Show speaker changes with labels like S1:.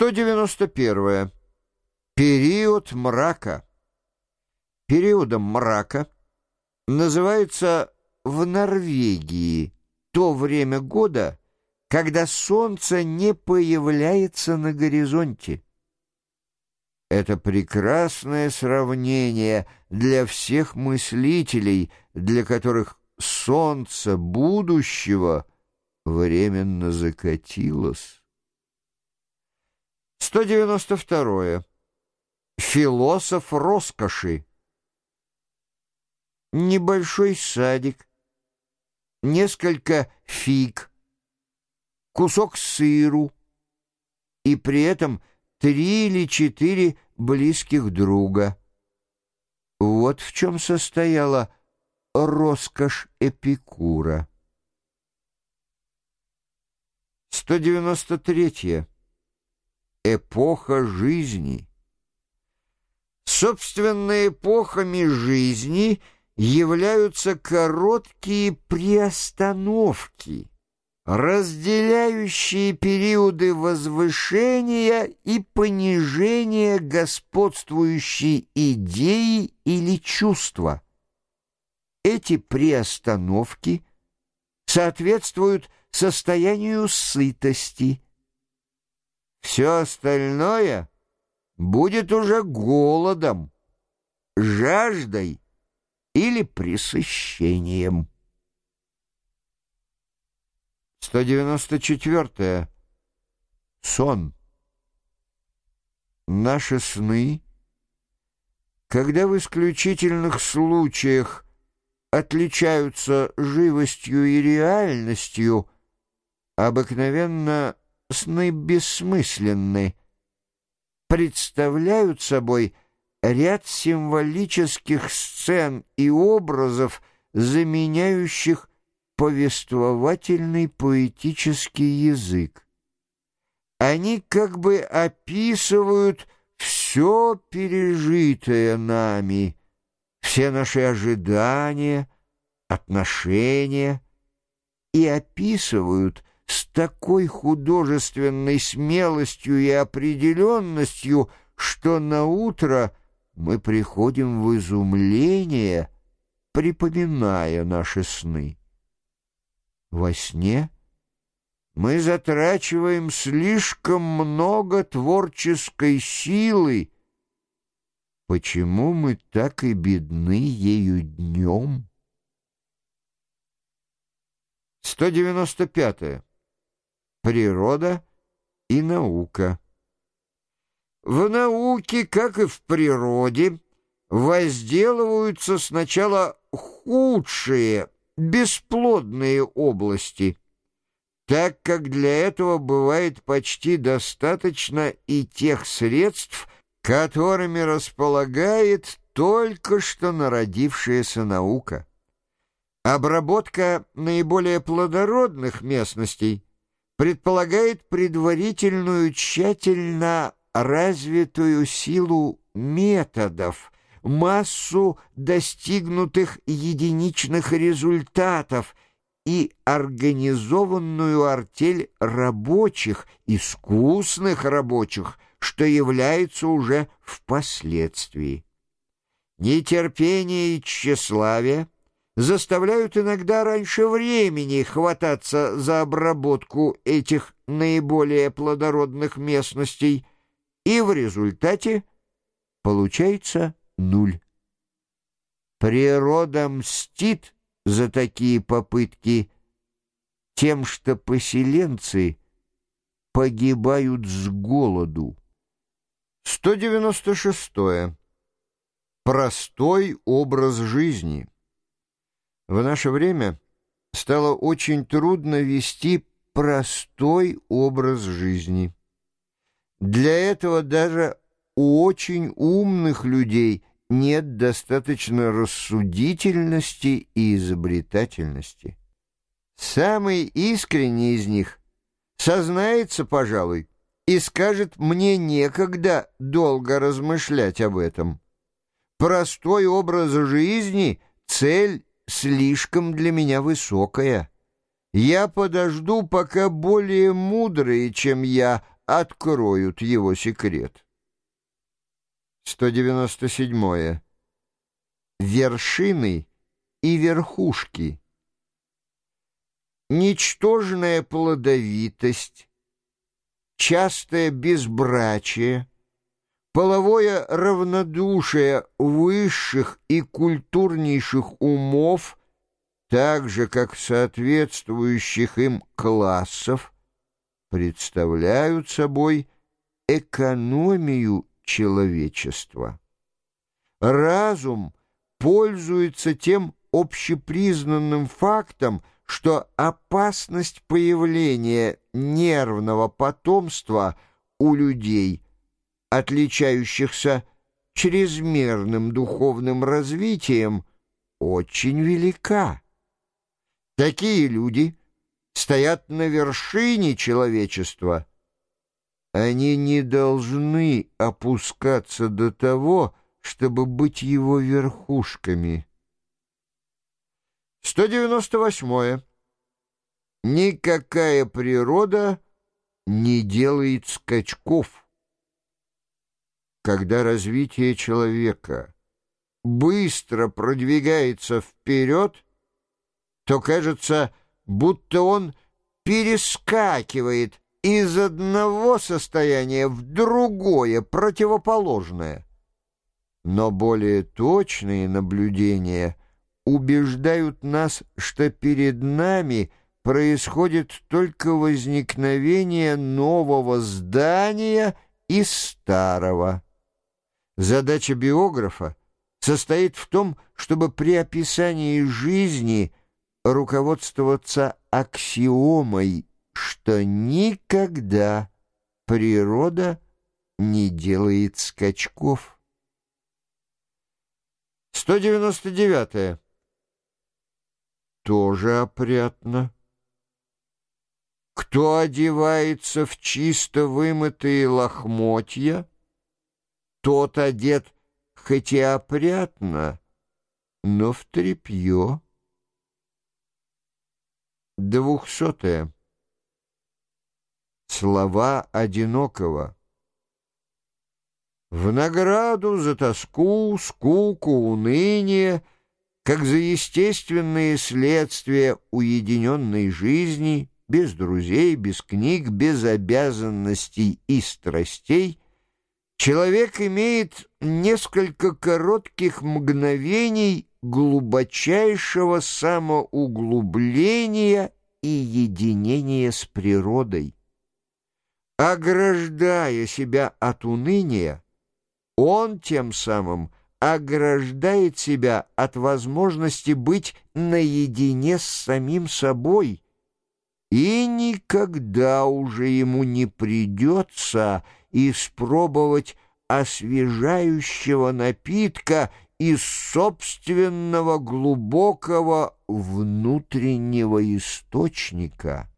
S1: 191. Период мрака. Периодом мрака называется в Норвегии то время года, когда солнце не появляется на горизонте. Это прекрасное сравнение для всех мыслителей, для которых солнце будущего временно закатилось. 192. Философ роскоши. Небольшой садик, несколько фиг, кусок сыру и при этом три или четыре близких друга. Вот в чем состояла роскошь Эпикура. 193. Эпоха жизни. Собственно, эпохами жизни являются короткие приостановки, разделяющие периоды возвышения и понижения господствующей идеи или чувства. Эти приостановки соответствуют состоянию сытости. Все остальное будет уже голодом, жаждой или пресыщением. 194. Сон. Наши сны, когда в исключительных случаях отличаются живостью и реальностью, обыкновенно сны бессмысленны, представляют собой ряд символических сцен и образов, заменяющих повествовательный поэтический язык. Они как бы описывают все пережитое нами, все наши ожидания, отношения, и описывают с такой художественной смелостью и определенностью, что на утро мы приходим в изумление, припоминая наши сны. Во сне мы затрачиваем слишком много творческой силы. Почему мы так и бедны ею днем? 195. -е. Природа и наука. В науке, как и в природе, возделываются сначала худшие, бесплодные области, так как для этого бывает почти достаточно и тех средств, которыми располагает только что народившаяся наука. Обработка наиболее плодородных местностей предполагает предварительную тщательно развитую силу методов, массу достигнутых единичных результатов и организованную артель рабочих, искусных рабочих, что является уже впоследствии. Нетерпение и тщеславие заставляют иногда раньше времени хвататься за обработку этих наиболее плодородных местностей, и в результате получается нуль. Природа мстит за такие попытки тем, что поселенцы погибают с голоду. 196. -е. Простой образ жизни. В наше время стало очень трудно вести простой образ жизни. Для этого даже у очень умных людей нет достаточно рассудительности и изобретательности. Самый искренний из них сознается, пожалуй, и скажет «мне некогда долго размышлять об этом». Простой образ жизни — цель слишком для меня высокая. Я подожду, пока более мудрые, чем я, откроют его секрет. 197. Вершины и верхушки. Ничтожная плодовитость, частое безбрачие, половое равнодушие высших и культурнейших умов, так же как соответствующих им классов, представляют собой экономию человечества. Разум пользуется тем общепризнанным фактом, что опасность появления нервного потомства у людей, отличающихся чрезмерным духовным развитием, очень велика. Такие люди стоят на вершине человечества. Они не должны опускаться до того, чтобы быть его верхушками. 198. Никакая природа не делает скачков. Когда развитие человека быстро продвигается вперед, то кажется, будто он перескакивает из одного состояния в другое, противоположное. Но более точные наблюдения убеждают нас, что перед нами происходит только возникновение нового здания из старого. Задача биографа состоит в том, чтобы при описании жизни руководствоваться аксиомой, что никогда природа не делает скачков. 199. -е. Тоже опрятно. Кто одевается в чисто вымытые лохмотья, тот одет хоть и опрятно, но в тряпье. Двухсотое. Слова одинокого. В награду за тоску, скуку, уныние, как за естественные следствия уединенной жизни, без друзей, без книг, без обязанностей и страстей, человек имеет несколько коротких мгновений глубочайшего самоуглубления и единения с природой. Ограждая себя от уныния, он тем самым ограждает себя от возможности быть наедине с самим собой, и никогда уже ему не придется испробовать освежающего напитка из собственного глубокого внутреннего источника.